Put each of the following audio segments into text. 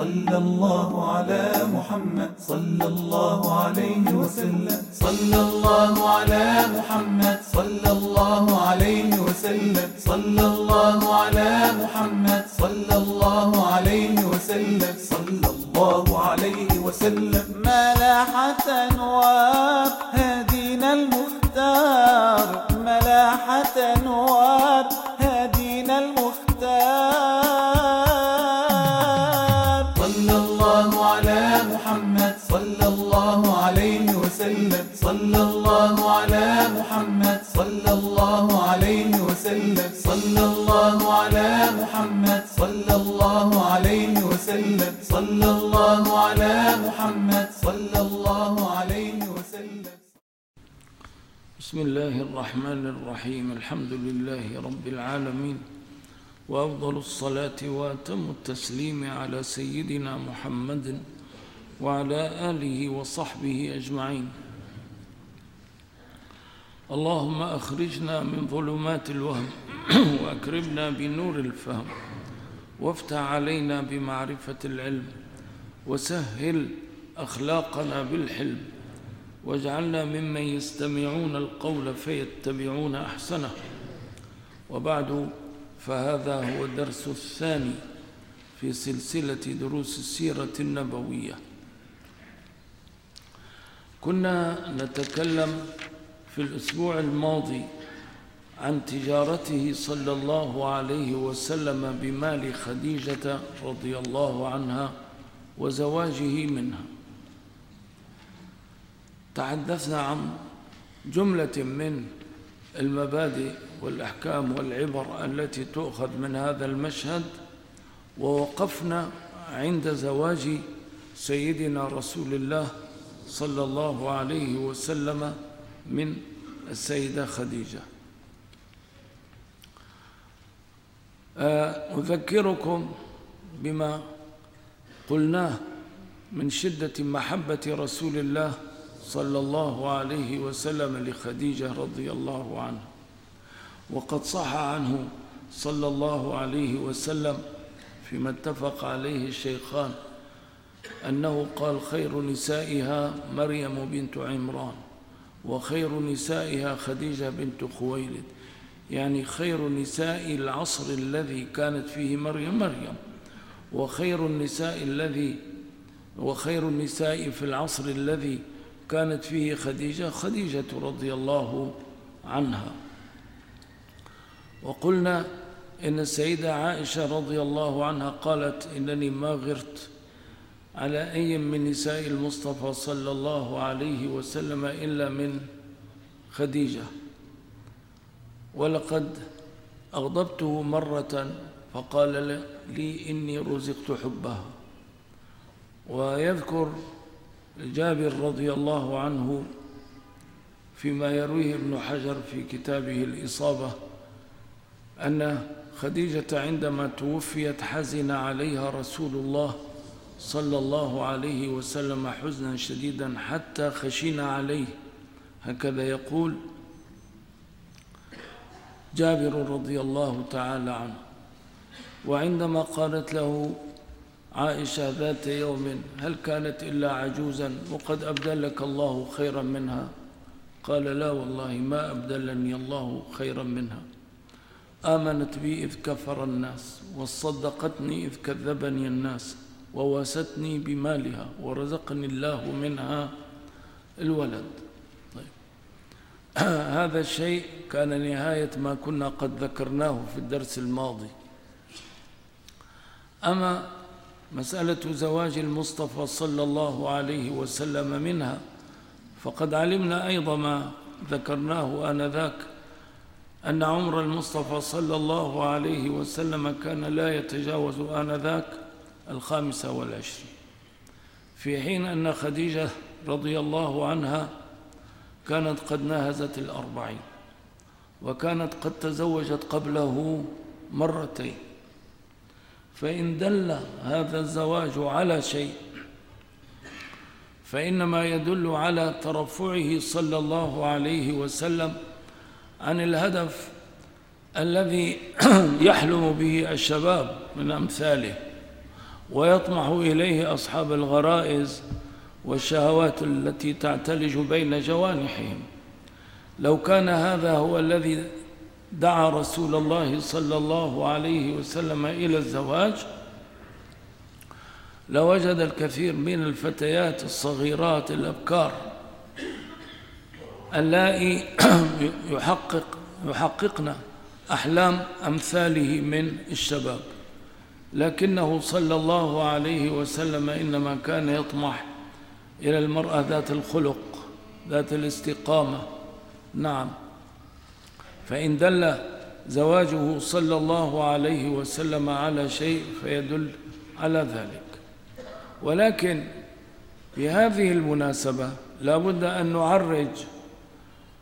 صلى الله على محمد. صلى الله عليه وسلم. صلى الله على محمد. صلى الله عليه وسلم. صلى الله على محمد. صلى الله عليه وسلم. صلى الله عليه وسلم. ملاحة أنوار بسم الله الرحمن الرحيم. الحمد لله رب العالمين. وأفضل الصلاة وأتم التسليم على سيدنا محمد وعلى آله وصحبه أجمعين. اللهم أخرجنا من ظلمات الوهم وأكرمنا بنور الفهم. وافتح علينا بمعرفة العلم. وسهل أخلاقنا بالحلم. واجعلنا ممن يستمعون القول فيتبعون أحسنه. وبعد فهذا هو الدرس الثاني في سلسلة دروس السيرة النبوية. كنا نتكلم في الأسبوع الماضي عن تجارته صلى الله عليه وسلم بمال خديجة رضي الله عنها وزواجه منها. تحدثنا عن جملة من المبادئ والأحكام والعبر التي تؤخذ من هذا المشهد ووقفنا عند زواج سيدنا رسول الله صلى الله عليه وسلم من السيدة خديجة. أذكركم بما قلناه من شدة محبة رسول الله صلى الله عليه وسلم لخديجة رضي الله عنها وقد صح عنه صلى الله عليه وسلم فيما اتفق عليه الشيخان أنه قال خير نسائها مريم بنت عمران وخير نسائها خديجة بنت خويلد. يعني خير نساء العصر الذي كانت فيه مريم مريم وخير النساء الذي وخير النساء في العصر الذي كانت فيه خديجة خديجة رضي الله عنها. وقلنا إن السيدة عائشة رضي الله عنها قالت إنني ما غرت على أي من نساء المصطفى صلى الله عليه وسلم إلا من خديجة. ولقد أغضبته مرة فقال لي إني رزقت حبها. ويذكر جابر رضي الله عنه فيما يرويه ابن حجر في كتابه الإصابة أن خديجة عندما توفيت حزن عليها رسول الله صلى الله عليه وسلم حزنا شديدا حتى خشينا عليه. هكذا يقول جابر رضي الله تعالى عنه. وعندما قالت له عائشة ذات يوم هل كانت إلا عجوزا؟ وقد أبدلك الله خيرا منها. قال لا والله ما أبدلني الله خيرا منها. آمنت بي إذ كفر الناس وصدقتني إذ كذبني الناس وواستني بمالها ورزقني الله منها الولد. طيب. هذا الشيء كان نهاية ما كنا قد ذكرناه في الدرس الماضي. أما مسألة زواج المصطفى صلى الله عليه وسلم منها فقد علمنا أيضا ما ذكرناه آنذاك أن عمر المصطفى صلى الله عليه وسلم كان لا يتجاوز آنذاك الخامسة والعشرين. في حين أن خديجة رضي الله عنها كانت قد ناهزت الأربعين وكانت قد تزوجت قبله مرتين. فإن دل هذا الزواج على شيء فإنما يدل على ترفعه صلى الله عليه وسلم عن الهدف الذي يحلم به الشباب من أمثاله ويطمح إليه أصحاب الغرائز والشهوات التي تعتلج بين جوانحهم. لو كان هذا هو الذي دعا رسول الله صلى الله عليه وسلم إلى الزواج لوجد الكثير من الفتيات الصغيرات الأبكار اللائي يحقق يحققن أحلام أمثاله من الشباب. لكنه صلى الله عليه وسلم إنما كان يطمح إلى المرأة ذات الخلق ذات الاستقامة. نعم. فإن دل زواجه صلى الله عليه وسلم على شيء فيدل على ذلك. ولكن في هذه المناسبة لا بد أن نعرج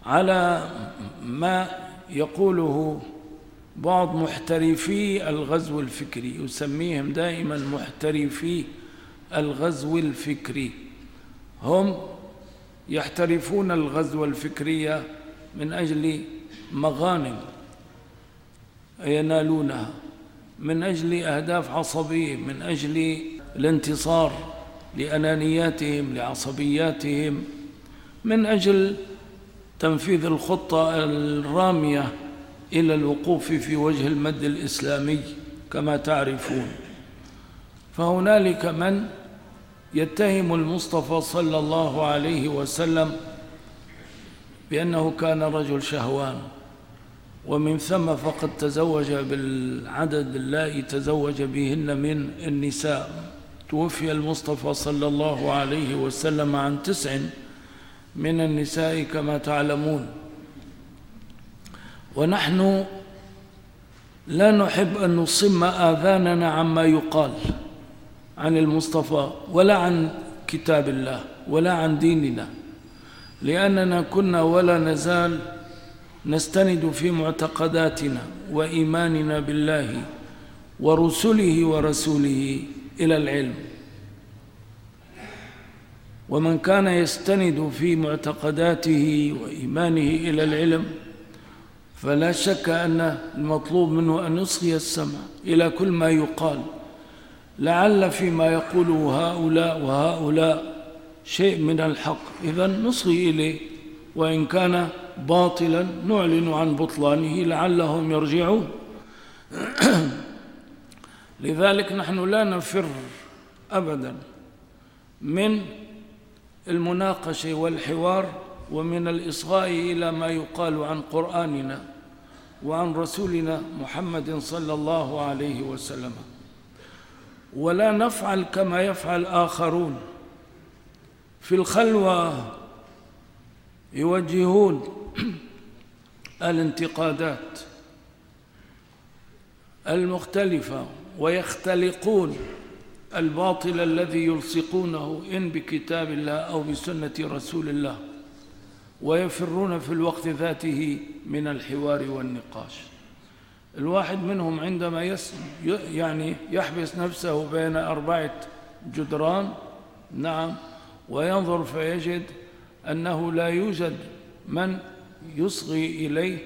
على ما يقوله بعض محترفي الغزو الفكري يسميهم دائما محترفي الغزو الفكري. هم يحترفون الغزو الفكري من أجل مغانم ينالونها من أجل أهداف عصبية من أجل الانتصار لأنانياتهم لعصبياتهم من أجل تنفيذ الخطة الرامية إلى الوقوف في وجه المد الإسلامي كما تعرفون. فهنالك من يتهم المصطفى صلى الله عليه وسلم بأنه كان رجل شهوان. ومن ثم فقد تزوج بالعدد اللائي تزوج بهن من النساء. توفي المصطفى صلى الله عليه وسلم عن تسع من النساء كما تعلمون. ونحن لا نحب أن نصم آذاننا عما يقال عن المصطفى ولا عن كتاب الله ولا عن ديننا لأننا كنا ولا نزال نستند في معتقداتنا وإيماننا بالله ورسله ورسوله إلى العلم. ومن كان يستند في معتقداته وإيمانه إلى العلم فلا شك أن المطلوب منه أن يصغي السمع إلى كل ما يقال. لعل فيما يقوله هؤلاء وهؤلاء شيء من الحق. إذا نصغي إليه وإن كان باطلا نعلن عن بطلانه لعلهم يرجعون. لذلك نحن لا نفر أبدا من المناقشة والحوار ومن الإصغاء إلى ما يقال عن قرآننا وعن رسولنا محمد صلى الله عليه وسلم. ولا نفعل كما يفعل آخرون. في الخلوة يوجهون الانتقادات المختلفة ويختلقون الباطل الذي يلصقونه إن بكتاب الله أو بسنة رسول الله ويفرون في الوقت ذاته من الحوار والنقاش. الواحد منهم عندما يس يعني يحبس نفسه بين أربعة جدران نعم وينظر فيجد أنه لا يوجد من يصغي إليه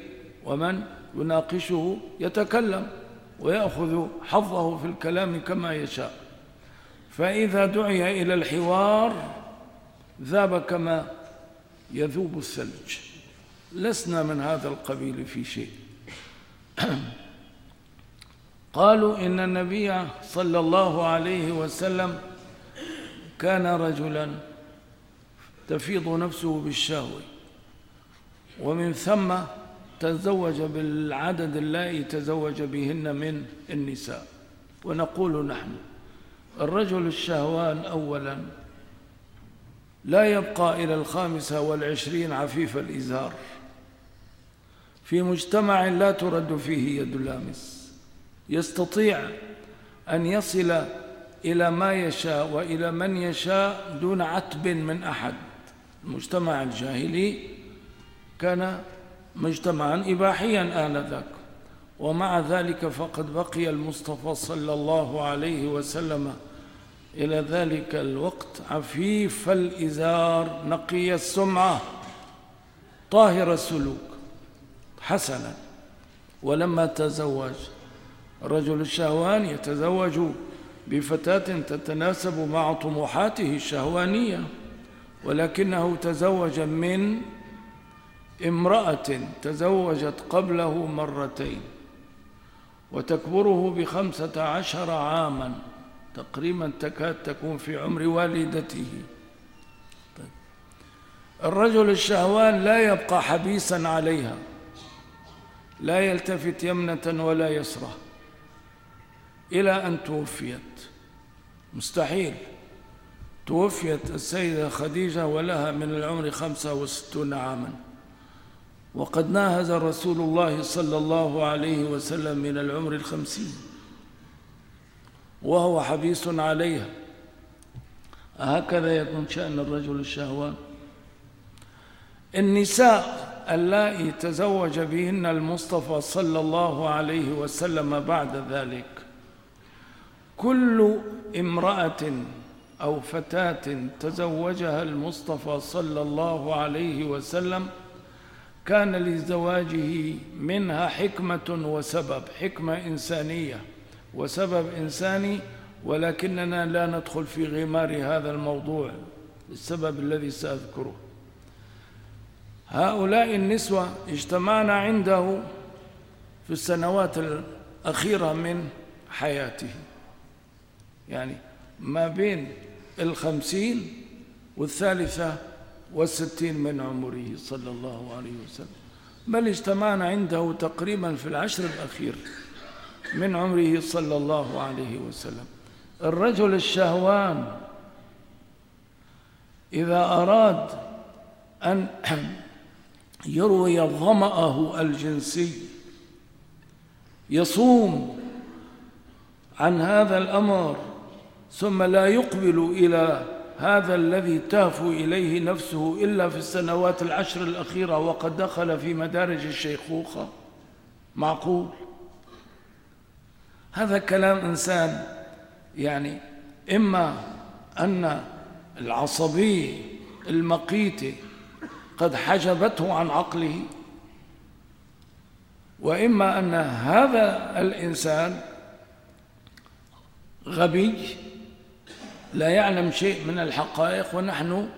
ومن يناقشه يتكلم ويأخذ حظه في الكلام كما يشاء. فإذا دعي إلى الحوار ذاب كما يذوب الثلج. لسنا من هذا القبيل في شيء. قالوا إن النبي صلى الله عليه وسلم كان رجلا تفيض نفسه بالشهوة. ومن ثم تزوج بالعدد اللائي تزوج بهن من النساء. ونقول نحن الرجل الشهوان أولا لا يبقى إلى الخامسة والعشرين عفيف الإزار في مجتمع لا ترد فيه يد لامس. يستطيع أن يصل إلى ما يشاء وإلى من يشاء دون عتب من أحد. المجتمع الجاهلي كان مجتمعا إباحيا آنذاك ومع ذلك فقد بقي المصطفى صلى الله عليه وسلم. إلى ذلك الوقت عفيف الإزار نقي السمعة. طاهر السلوك. حسنا. ولما تزوج. رجل الشهوان يتزوج بفتاة تتناسب مع طموحاته الشهوانية. ولكنه تزوج من امرأة تزوجت قبله مرتين وتكبره بخمسة عشر عاما تقريبا تكاد تكون في عمر والدته. طيب. الرجل الشهوان لا يبقى حبيسا عليها لا يلتفت يمنة ولا يسرة إلى أن توفيت. مستحيل. توفيت السيدة خديجة ولها من العمر خمسة وستون عاما. وقد ناهز رسول الله صلى الله عليه وسلم من العمر الخمسين وهو حبيس عليها. هكذا يكون شأن الرجل الشهوان. النساء اللائي تزوج بهن المصطفى صلى الله عليه وسلم بعد ذلك كل امرأة أو فتاة تزوجها المصطفى صلى الله عليه وسلم كان لزواجه منها حكمة وسبب حكمة إنسانية وسبب إنساني ولكننا لا ندخل في غمار هذا الموضوع السبب الذي سأذكره. هؤلاء النسوة اجتمعنا عنده في السنوات الأخيرة من حياته. يعني ما بين الخمسين والثالثة والستين من عمره صلى الله عليه وسلم. بل اجتمعنا عنده تقريبا في العشر الأخير من عمره صلى الله عليه وسلم. الرجل الشهوان إذا أراد أن يروي ظمأه الجنسي يصوم عن هذا الأمر ثم لا يقبل إلى هذا الذي تهفو إليه نفسه إلا في السنوات العشر الأخيرة وقد دخل في مدارج الشيخوخة. معقول؟ هذا كلام إنسان يعني إما أن العصبي المقيت قد حجبته عن عقله وإما أن هذا الإنسان غبي لا يعلم شيء من الحقائق ونحن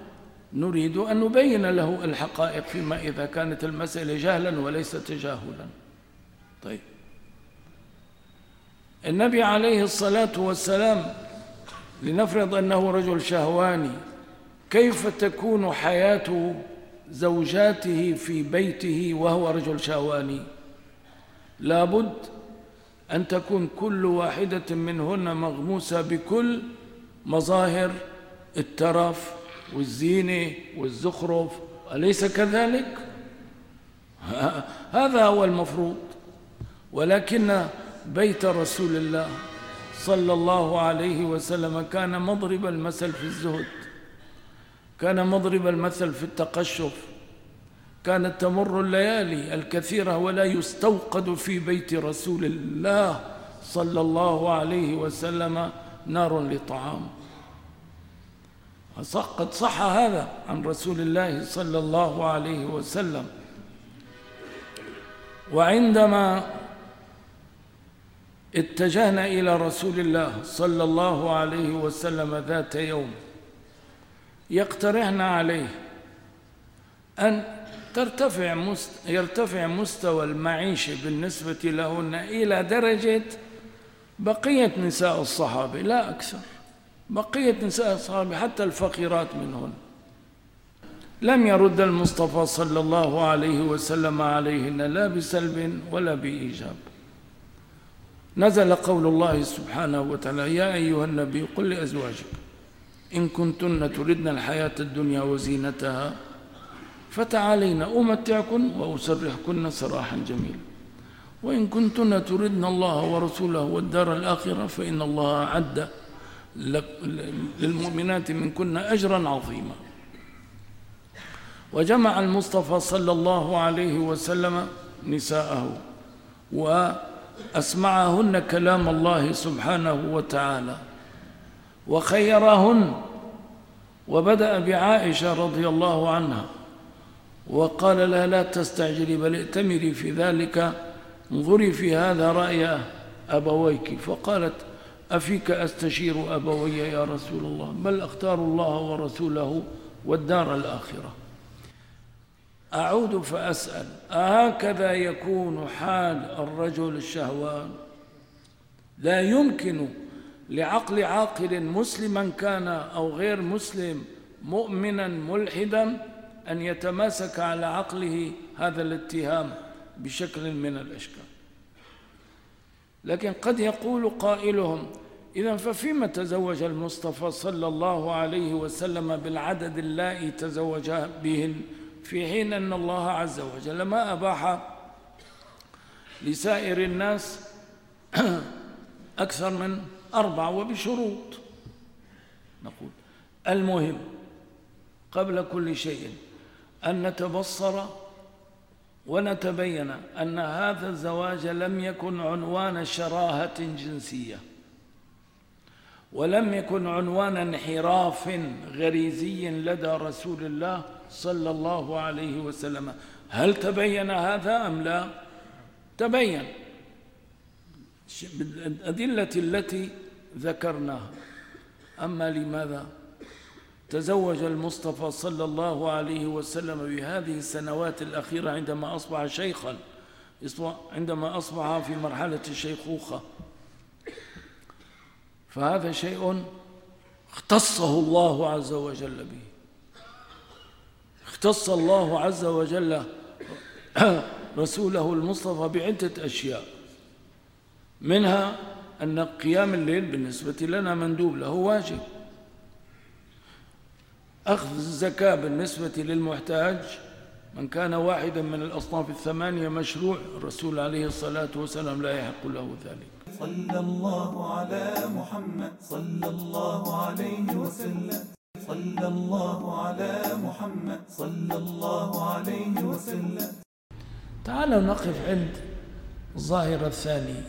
نريد أن نبين له الحقائق فيما إذا كانت المسألة جهلا وليس تجاهلا. طيب. النبي عليه الصلاة والسلام لنفرض أنه رجل شهواني كيف تكون حياته زوجاته في بيته وهو رجل شهواني؟ لابد أن تكون كل واحدة منهن مغموسة بكل مظاهر الترف والزينة والزخرف أليس كذلك؟ هذا هو المفروض ولكن بيت رسول الله صلى الله عليه وسلم كان مضرب المثل في الزهد كان مضرب المثل في التقشف كانت تمر الليالي الكثيرة ولا يستوقد في بيت رسول الله صلى الله عليه وسلم نار لطعام قد صح هذا عن رسول الله صلى الله عليه وسلم وعندما اتجهنا إلى رسول الله صلى الله عليه وسلم ذات يوم يقترحن عليه أن ترتفع. يرتفع مستوى المعيشة بالنسبة لهن إلى درجة بقية نساء الصحابة لا أكثر. بقية نساء الصحابة حتى الفقيرات منهن لم يرد المصطفى صلى الله عليه وسلم عليهن لا بسلب ولا بإيجاب. نزل قول الله سبحانه وتعالى يا أيها النبي قل لأزواجك إن كنتن تردن الحياة الدنيا وزينتها فتعالين أمتعكن وأسرحكن سراحا جميلا. وإن كنتن تردن الله ورسوله والدار الآخرة فإن الله أعد للمؤمنات منكن أجرا عظيما. وجمع المصطفى صلى الله عليه وسلم نساءه وأسمعهن كلام الله سبحانه وتعالى وخيرهن وبدأ بعائشة رضي الله عنها وقال لها لا تستعجلي بل ائتمري في ذلك انظري في هذا رأي أبويك. فقالت أفيك أستشير أبوي يا رسول الله؟ بل أختار الله ورسوله والدار الآخرة؟ أعود فأسأل أهكذا يكون حال الرجل الشهوان؟ لا يمكن لعقل عاقل مسلما كان أو غير مسلم مؤمنا ملحدا أن يتماسك على عقله هذا الاتهام. بشكل من الأشكال. لكن قد يقول قائلهم إذا ففيما تزوج المصطفى صلى الله عليه وسلم بالعدد اللائي تزوج بهن في حين أن الله عز وجل ما أباح لسائر الناس أكثر من أربع وبشروط. نقول المهم قبل كل شيء أن نتبصر ونتبين أن هذا الزواج لم يكن عنوان شراهة جنسية ولم يكن عنوان انحراف غريزي لدى رسول الله صلى الله عليه وسلم. هل تبين هذا أم لا؟ تبين. بالأدلة التي ذكرناها. أما لماذا؟ تزوج المصطفى صلى الله عليه وسلم بهذه السنوات الأخيرة عندما أصبح شيخا عندما أصبح في مرحلة الشيخوخة. فهذا شيء اختصه الله عز وجل به. اختص الله عز وجل رسوله المصطفى بعدة أشياء. منها أن قيام الليل بالنسبة لنا مندوب له واجب. أخذ الزكاة بالنسبة للمحتاج من كان واحدا من الأصناف الثمانية مشروع الرسول عليه الصلاة والسلام لا يحق له ذلك. صلى الله على محمد صلى الله عليه وسلم. صلى الله على محمد صلى الله عليه وسلم. تعالوا نقف عند الظاهرة الثانية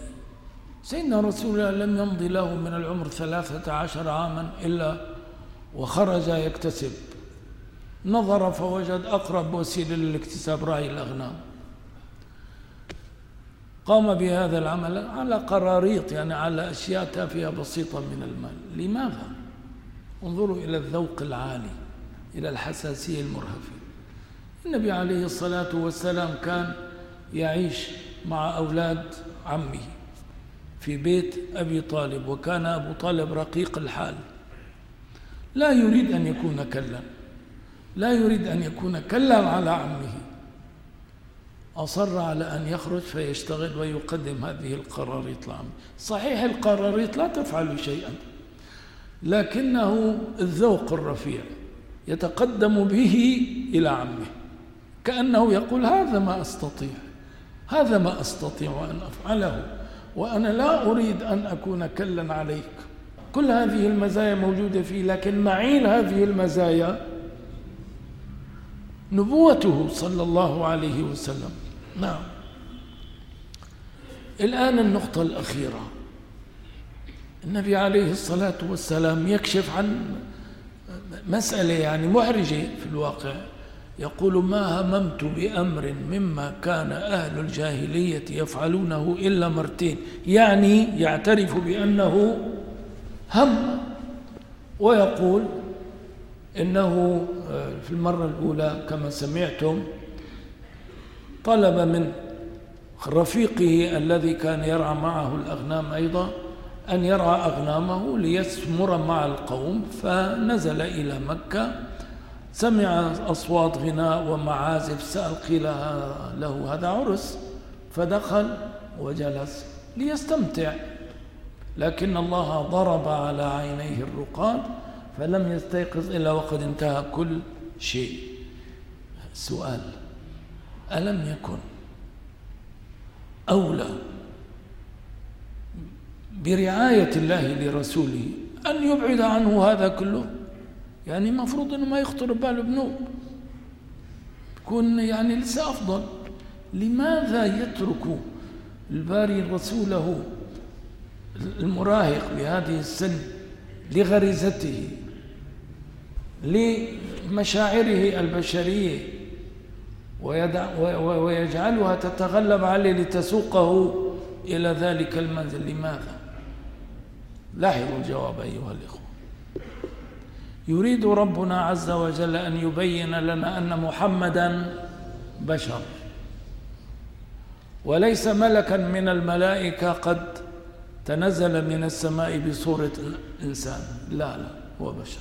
سيدنا رسول الله لم يمضي له من العمر ثلاثة عشر عاما إلا وخرج يكتسب. نظر فوجد أقرب وسيلة للاكتساب راعي الأغنام. قام بهذا العمل على قراريط يعني على أشياء تافهة بسيطة من المال. لماذا؟ انظروا إلى الذوق العالي إلى الحساسية المرهفة. النبي عليه الصلاة والسلام كان يعيش مع أولاد عمه في بيت أبي طالب وكان أبو طالب رقيق الحال. لا يريد أن يكون كلا. لا يريد أن يكون كلا على عمه. أصر على أن يخرج فيشتغل ويقدم هذه القراريط لعمه صحيح القراريط لا تفعل شيئا لكنه الذوق الرفيع يتقدم به إلى عمه. كأنه يقول هذا ما أستطيع هذا ما أستطيع أن أفعله وأنا لا أريد أن أكون كلا عليك. كل هذه المزايا موجودة فيه لكن معين هذه المزايا نبوته صلى الله عليه وسلم. نعم. الآن النقطة الأخيرة. النبي عليه الصلاة والسلام يكشف عن مسألة يعني محرجة في الواقع. يقول ما هممت بأمر مما كان أهل الجاهلية يفعلونه إلا مرتين. يعني يعترف بأنه هم ويقول إنه آه، في المرة الأولى كما سمعتم طلب من رفيقه الذي كان يرعى معه الأغنام أيضا أن يرعى أغنامه ليسمر مع القوم فنزل إلى مكة سمع أصوات غناء ومعازف سأل قيل له هذا عرس فدخل وجلس ليستمتع. لكن الله ضرب على عينيه الرقاد فلم يستيقظ إلا وقد انتهى كل شيء. سؤال ألم يكن أولى برعاية الله لرسوله أن يبعد عنه هذا كله؟ يعني المفروض أنه ما يخطر باله بنوب يكون يعني لسه أفضل. لماذا يترك الباري رسوله المراهق بهذه السن لغريزته لمشاعره البشرية ويجعلها تتغلب عليه لتسوقه إلى ذلك المنزل لماذا؟ لاحظوا الجواب أيها الإخوة يريد ربنا عز وجل أن يبين لنا أن محمدا بشر وليس ملكا من الملائكة قد تنزل من السماء بصورة إنسان. لا لا هو بشر.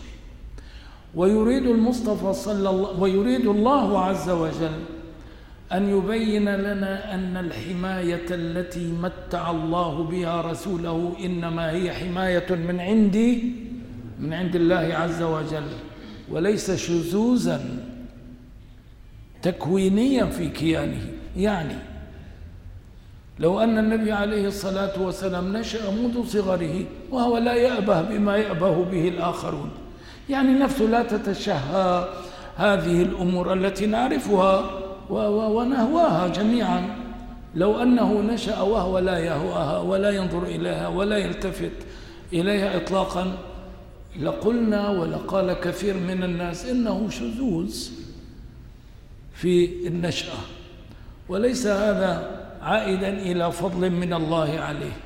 ويريد المصطفى صلى الله ويريد الله عز وجل أن يبين لنا أن الحماية التي متع الله بها رسوله إنما هي حماية من عندي من عند الله عز وجل وليس شذوذا تكوينيا في كيانه. يعني لو أن النبي عليه الصلاة والسلام نشأ منذ صغره وهو لا يأبه بما يأبه به الآخرون. يعني نفسه لا تتشهى هذه الأمور التي نعرفها ونهواها جميعا. لو أنه نشأ وهو لا يهواها ولا ينظر إليها ولا يلتفت إليها إطلاقا لقلنا ولقال كثير من الناس إنه شذوذ في النشأة. وليس هذا عائدا إلى فضل من الله عليه.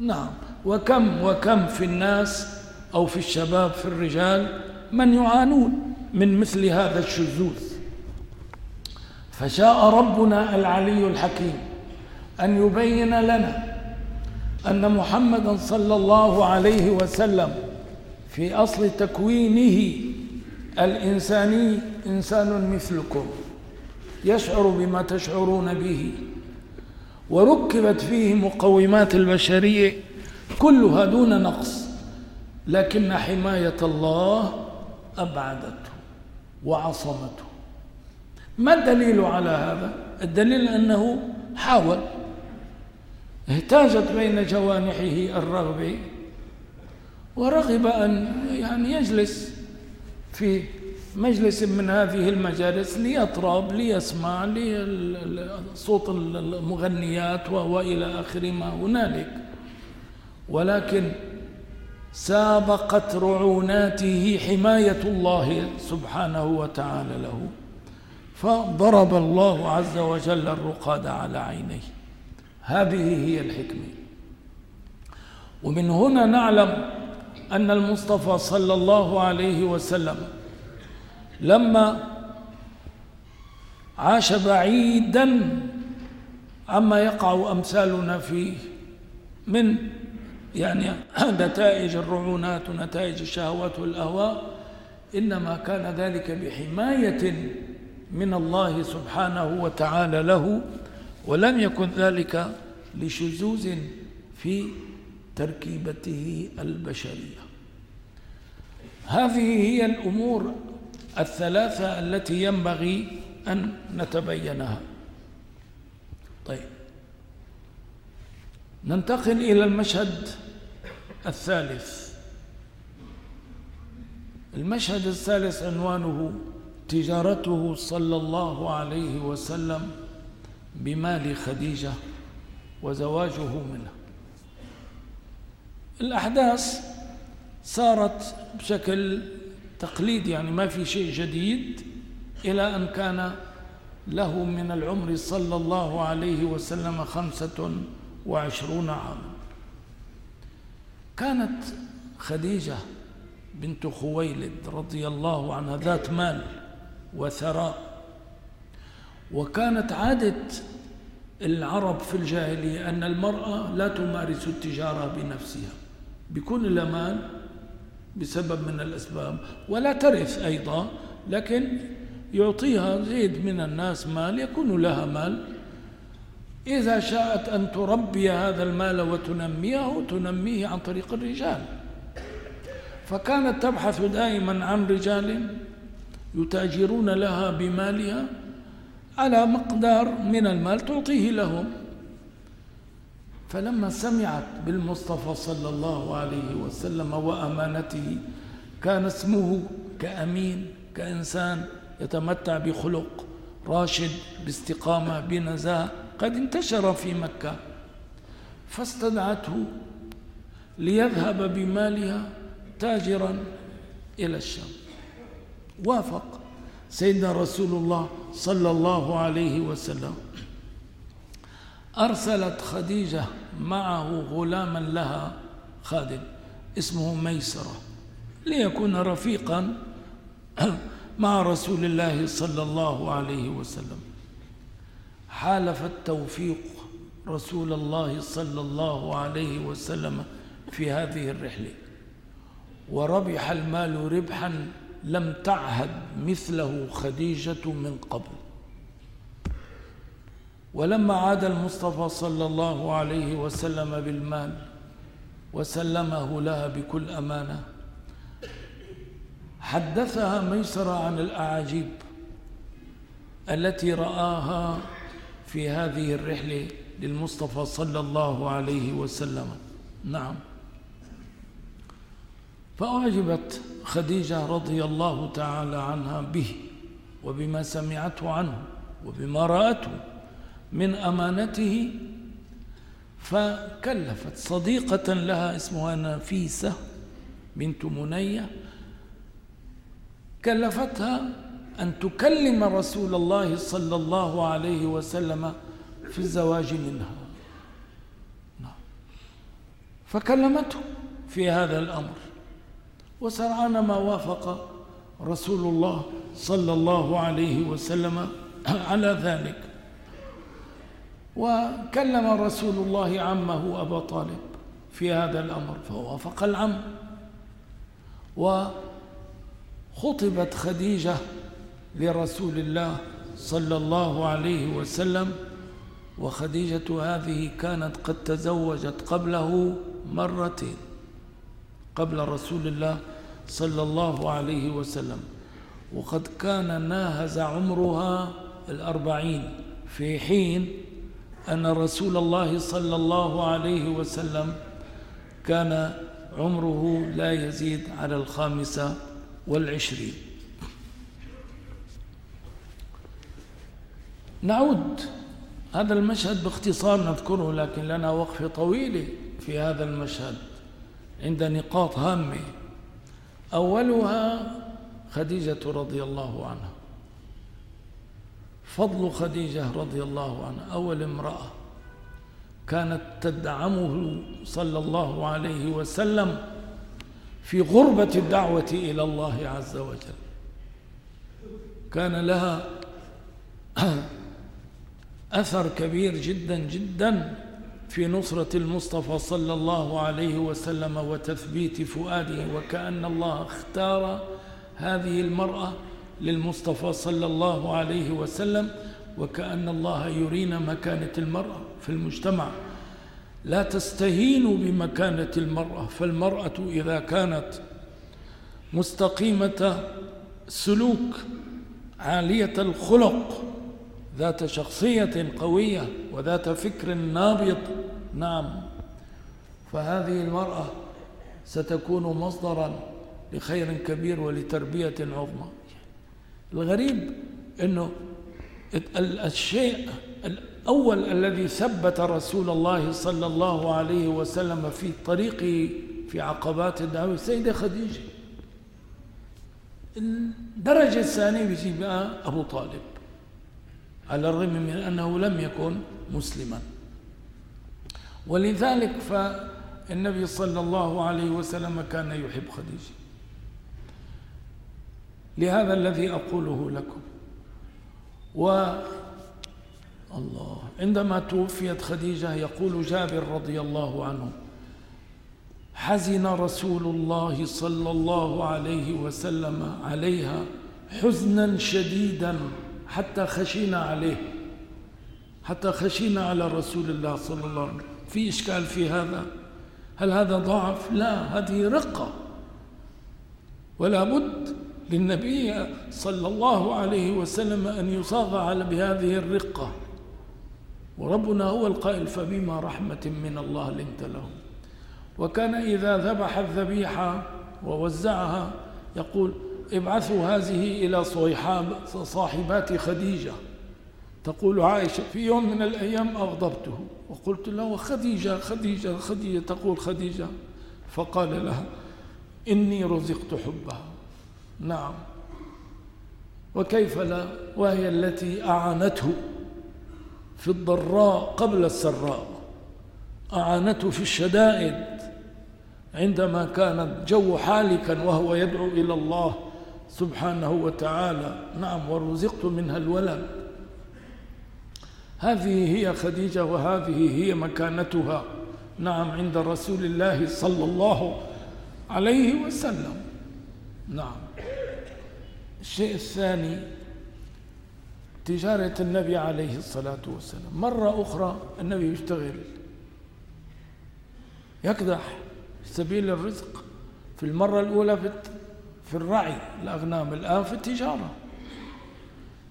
نعم. وكم وكم في الناس أو في الشباب في الرجال من يعانون من مثل هذا الشذوذ. فشاء ربنا العلي الحكيم أن يبين لنا أن محمدا صلى الله عليه وسلم في أصل تكوينه الإنساني إنسان مثلكم يشعر بما تشعرون به. وركبت فيه مقومات البشرية كلها دون نقص لكن حماية الله أبعدته وعصمته ما الدليل على هذا؟ الدليل أنه حاول اهتاجت بين جوانحه الرغبة ورغب أن يعني يجلس في مجلس من هذه المجالس ليطرب ليسمع لصوت المغنيات وإلى آخر ما هنالك. ولكن سابقت رعوناته حماية الله سبحانه وتعالى له. فضرب الله عز وجل الرقاد على عينيه. هذه هي الحكمة. ومن هنا نعلم أن المصطفى صلى الله عليه وسلم لما عاش بعيدا عما يقع أمثالنا فيه من يعني نتائج الرعونات ونتائج الشهوات والأهواء إنما كان ذلك بحماية من الله سبحانه وتعالى له ولم يكن ذلك لشذوذ في تركيبته البشرية. هذه هي الأمور الثلاثة التي ينبغي أن نتبينها. طيب. ننتقل إلى المشهد الثالث. المشهد الثالث عنوانه تجارته صلى الله عليه وسلم بمال خديجة وزواجه منها. الأحداث صارت بشكل تقليد يعني ما في شيء جديد إلى أن كان له من العمر صلى الله عليه وسلم خمسة وعشرون عاما. كانت خديجة بنت خويلد رضي الله عنها ذات مال وثراء وكانت عادة العرب في الجاهلية أن المرأة لا تمارس التجارة بنفسها بكون لها مال بسبب من الأسباب ولا ترث أيضا لكن يعطيها زيد من الناس مال يكون لها مال. إذا شاءت أن تربي هذا المال وتنميه تنميه عن طريق الرجال. فكانت تبحث دائما عن رجال يتاجرون لها بمالها على مقدار من المال تعطيه لهم. فلما سمعت بالمصطفى صلى الله عليه وسلم وأمانته كان اسمه كأمين كإنسان يتمتع بخلق راشد باستقامة بنزاهة قد انتشر في مكة. فاستدعته ليذهب بمالها تاجرا إلى الشام. وافق سيدنا رسول الله صلى الله عليه وسلم. أرسلت خديجة معه غلاما لها خادم اسمه ميسرة ليكون رفيقا مع رسول الله صلى الله عليه وسلم. حالف التوفيق رسول الله صلى الله عليه وسلم في هذه الرحلة. وربح المال ربحا لم تعهد مثله خديجة من قبل. ولما عاد المصطفى صلى الله عليه وسلم بالمال وسلمه لها بكل أمانة حدثها ميسرة عن الأعاجيب التي رآها في هذه الرحلة للمصطفى صلى الله عليه وسلم. نعم. فأعجبت خديجة رضي الله تعالى عنها به وبما سمعته عنه وبما رأته. من أمانته فكلفت صديقة لها اسمها نفيسة بنت منية. كلفتها أن تكلم رسول الله صلى الله عليه وسلم في الزواج منها. نعم. فكلمته في هذا الأمر. وسرعان ما وافق رسول الله صلى الله عليه وسلم على ذلك. وكلم رسول الله عمه أبا طالب في هذا الأمر فوافق العم. وخطبت خديجة لرسول الله صلى الله عليه وسلم وخديجة هذه كانت قد تزوجت قبله مرتين قبل رسول الله صلى الله عليه وسلم. وقد كان ناهز عمرها الأربعين في حين أن رسول الله صلى الله عليه وسلم كان عمره لا يزيد على الخامسة والعشرين. نعود هذا المشهد باختصار نذكره لكن لنا وقفة طويلة في هذا المشهد عند نقاط هامة. أولها خديجة رضي الله عنها. فضل خديجة رضي الله عنها. أول امرأة كانت تدعمه صلى الله عليه وسلم في غربة الدعوة إلى الله عز وجل. كان لها أثر كبير جدا جدا في نصرة المصطفى صلى الله عليه وسلم وتثبيت فؤاده وكأن الله اختار هذه المرأة للمصطفى صلى الله عليه وسلم وكأن الله يرينا مكانة المرأة في المجتمع. لا تستهينوا بمكانة المرأة فالمرأة إذا كانت مستقيمة سلوك عالية الخلق ذات شخصية قوية وذات فكر نابض نعم فهذه المرأة ستكون مصدرا لخير كبير ولتربية عظمى. الغريب أنه الشيء الأول الذي ثبت رسول الله صلى الله عليه وسلم في طريقه في عقبات الدعوة السيدة خديجة. الدرجة الثانية بيجي بقى أبو طالب. على الرغم من أنه لم يكن مسلما. ولذلك فالنبي صلى الله عليه وسلم كان يحب خديجة. لهذا الذي أقوله لكم. و الله عندما توفيت خديجة يقول جابر رضي الله عنه حزن رسول الله صلى الله عليه وسلم عليها حزنا شديدا حتى خشينا عليه حتى خشينا على رسول الله صلى الله عليه وسلم. في إشكال في هذا؟ هل هذا ضعف؟ لا هذه رقة. ولا بد للنبي صلى الله عليه وسلم أن يصاغ على بهذه الرقة. وربنا هو القائل فبما رحمة من الله لنت لهم. وكان إذا ذبح الذبيحة ووزعها يقول ابعثوا هذه إلى صاحبات خديجة. تقول عائشة في يوم من الأيام أغضبته. وقلت له خديجة خديجة خديجة تقول خديجة. فقال لها إني رزقت حبها. نعم. وكيف لا؟ وهي التي أعانته في الضراء قبل السراء. أعانته في الشدائد عندما كان الجو حالكا وهو يدعو إلى الله سبحانه وتعالى. نعم ورزقت منها الولد. هذه هي خديجة وهذه هي مكانتها. نعم عند رسول الله صلى الله عليه وسلم. نعم. الشيء الثاني تجارة النبي عليه الصلاة والسلام. مرة أخرى النبي يشتغل. يكدح في سبيل الرزق في المرة الأولى في في الرعي. الأغنام الآن في التجارة.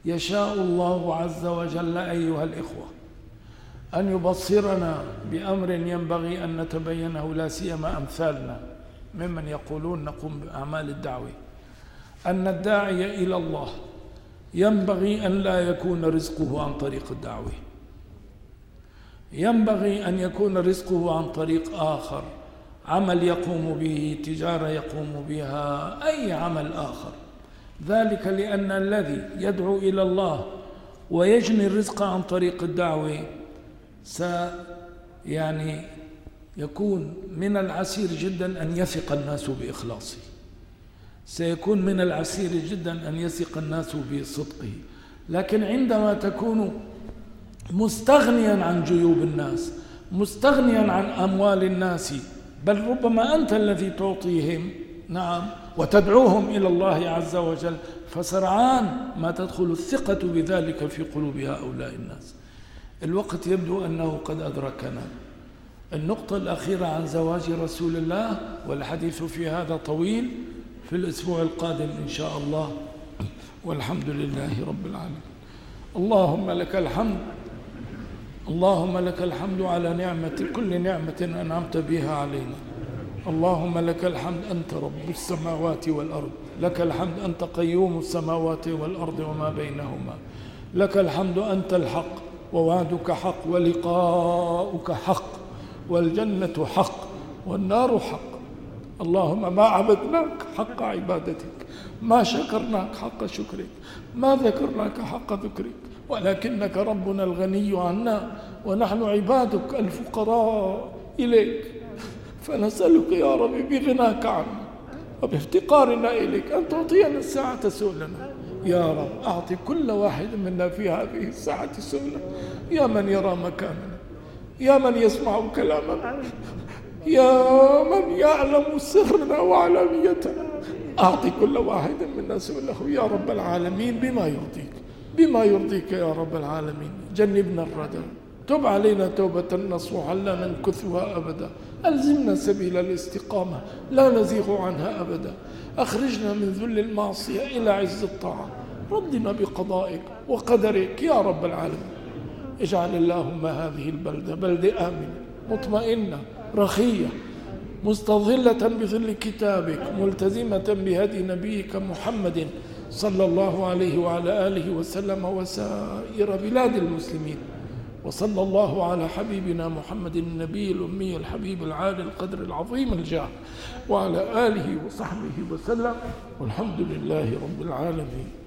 يشاء الله عز وجل أيها الإخوة أن يبصرنا بأمر ينبغي أن نتبينه لا سيما أمثالنا ممن يقولون نقوم بأعمال الدعوة. أن الداعي إلى الله ينبغي أن لا يكون رزقه عن طريق الدعوة. ينبغي أن يكون رزقه عن طريق آخر. عمل يقوم به تجارة يقوم بها أي عمل آخر. ذلك لأن الذي يدعو إلى الله ويجني الرزق عن طريق الدعوة س يعني يكون من العسير جدا أن يثق الناس بإخلاصه. سيكون من العسير جدا أن يثق الناس بصدقه. لكن عندما تكون مستغنيا عن جيوب الناس مستغنيا عن أموال الناس بل ربما أنت الذي تعطيهم نعم وتدعوهم إلى الله عز وجل فسرعان ما تدخل الثقة بذلك في قلوب هؤلاء الناس. الوقت يبدو أنه قد أدركنا. النقطة الأخيرة عن زواج رسول الله والحديث في هذا طويل. في الأسبوع القادم إن شاء الله. والحمد لله رب العالمين. اللهم لك الحمد. اللهم لك الحمد على نعمة كل نعمة أنعمت بها علينا. اللهم لك الحمد أنت رب السماوات والأرض. لك الحمد أنت قيوم السماوات والأرض وما بينهما. لك الحمد أنت الحق. ووعدك حق ولقاؤك حق. والجنة حق والنار حق. اللهم ما عبدناك حق عبادتك ما شكرناك حق شكرك ما ذكرناك حق ذكرك ولكنك ربنا الغني عنا ونحن عبادك الفقراء إليك. فنسألك يا رب بغناك عنا وبافتقارنا إليك أن تعطينا الساعة سؤلنا. يا رب أعطي كل واحد منا في هذه الساعة سؤلا يا من يرى مكاننا يا من يسمع كلامنا. يا من يعلم سرنا وعلانيتنا أعطي كل واحد منا سؤله يا رب العالمين بما يرضيك بما يرضيك يا رب العالمين جنبنا الردى. تب علينا توبة نصوحا لا ننكثها أبدا. ألزمنا سبيل الاستقامة لا نزيغ عنها أبدا. أخرجنا من ذل المعصية إلى عز الطاعة. ردنا بقضائك وقدرك يا رب العالمين. اجعل اللهم هذه البلدة بلدة آمنة مطمئنة رخية مستظلة بظل كتابك ملتزمة بهدي نبيك محمد صلى الله عليه وعلى آله وسلم وسائر بلاد المسلمين. وصلى الله على حبيبنا محمد النبي الأمي الحبيب العالي القدر العظيم الجاه وعلى آله وصحبه وسلم والحمد لله رب العالمين.